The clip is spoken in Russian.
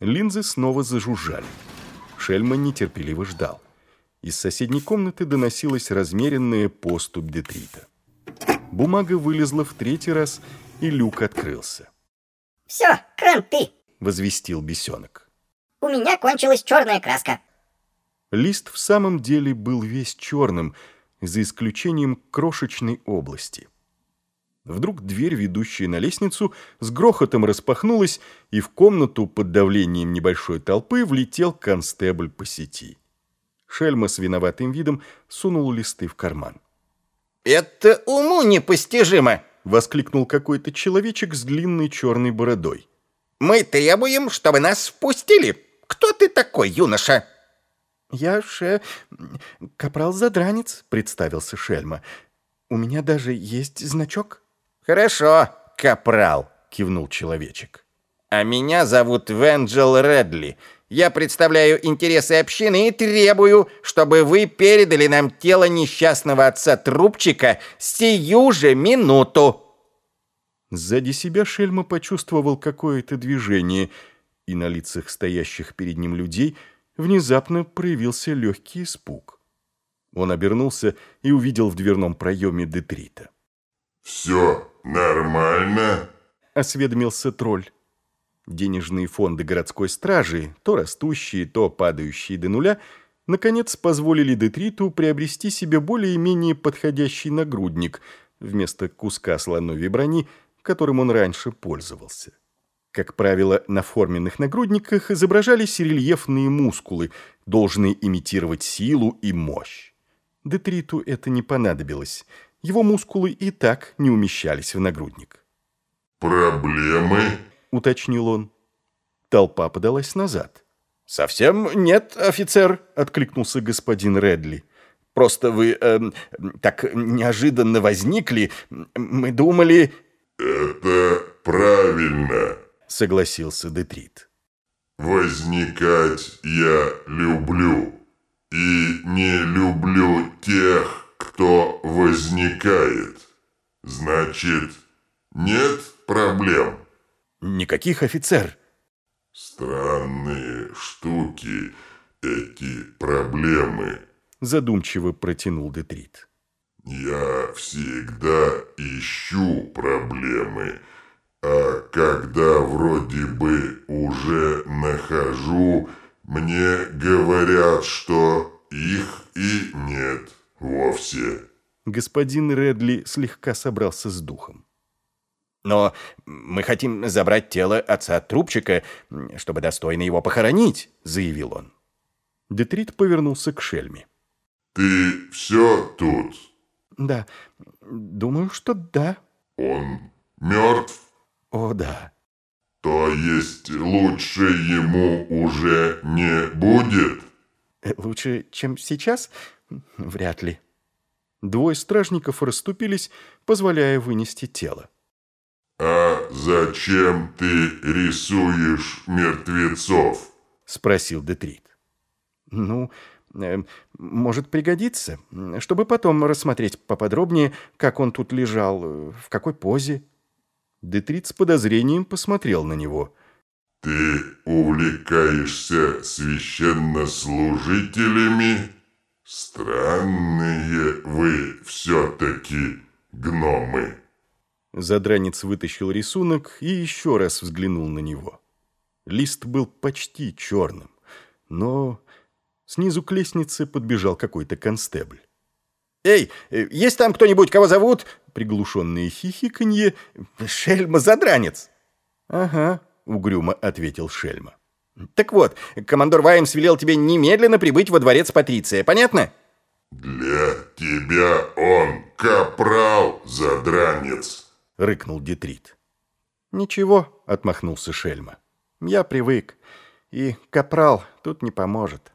Линзы снова зажужжали. Шельма нетерпеливо ждал. Из соседней комнаты доносилась размеренная поступь детрита. Бумага вылезла в третий раз, и люк открылся. «Все, кранты!» — возвестил бесенок. «У меня кончилась черная краска». Лист в самом деле был весь черным, за исключением крошечной области. Вдруг дверь, ведущая на лестницу, с грохотом распахнулась, и в комнату под давлением небольшой толпы влетел констебль по сети. Шельма с виноватым видом сунул листы в карман. «Это уму непостижимо!» — воскликнул какой-то человечек с длинной черной бородой. «Мы требуем, чтобы нас впустили. Кто ты такой, юноша?» «Я ше... капрал Задранец», — представился Шельма. «У меня даже есть значок». «Хорошо, капрал», — кивнул человечек. «А меня зовут Венджел Редли. Я представляю интересы общины и требую, чтобы вы передали нам тело несчастного отца Трубчика сию же минуту». Сзади себя Шельма почувствовал какое-то движение, и на лицах стоящих перед ним людей внезапно проявился легкий испуг. Он обернулся и увидел в дверном проеме Детрита. «Все нормально?» — осведомился тролль. Денежные фонды городской стражи, то растущие, то падающие до нуля, наконец позволили Детриту приобрести себе более-менее подходящий нагрудник вместо куска слоновой брони, которым он раньше пользовался. Как правило, на форменных нагрудниках изображались рельефные мускулы, должные имитировать силу и мощь. Детриту это не понадобилось — его мускулы и так не умещались в нагрудник. «Проблемы?» — уточнил он. Толпа подалась назад. «Совсем нет, офицер», — откликнулся господин Редли. «Просто вы э, так неожиданно возникли. Мы думали...» «Это правильно», — согласился Детрит. «Возникать я люблю. И не люблю тех, кто возникает. Значит, нет проблем? Никаких, офицер. Странные штуки эти проблемы. Задумчиво протянул Детрит. Я всегда ищу проблемы, а когда вроде бы уже нахожу, мне говорят, что их и нет вовсе. Господин Редли слегка собрался с духом. Но мы хотим забрать тело отца Трубчика, чтобы достойно его похоронить, заявил он. Детрит повернулся к Шельме. Ты все тут? Да, думаю, что да. Он мертв? О, да. То есть лучше ему уже не будет? Э, лучше, чем сейчас? Вряд ли. Двое стражников расступились, позволяя вынести тело. «А зачем ты рисуешь мертвецов?» — спросил Детрит. «Ну, э, может пригодиться, чтобы потом рассмотреть поподробнее, как он тут лежал, э, в какой позе». Детрит с подозрением посмотрел на него. «Ты увлекаешься священнослужителями?» «Странные вы все-таки гномы!» Задранец вытащил рисунок и еще раз взглянул на него. Лист был почти черным, но снизу к лестнице подбежал какой-то констебль. «Эй, есть там кто-нибудь, кого зовут?» Приглушенные хихиканье. «Шельма Задранец!» «Ага», — угрюмо ответил Шельма. Так вот, командор Ваймс велел тебе немедленно прибыть во дворец Патриция, понятно? Для тебя он капрал, задранец, рыкнул Детрит. Ничего, отмахнулся Шельма. Я привык, и капрал тут не поможет.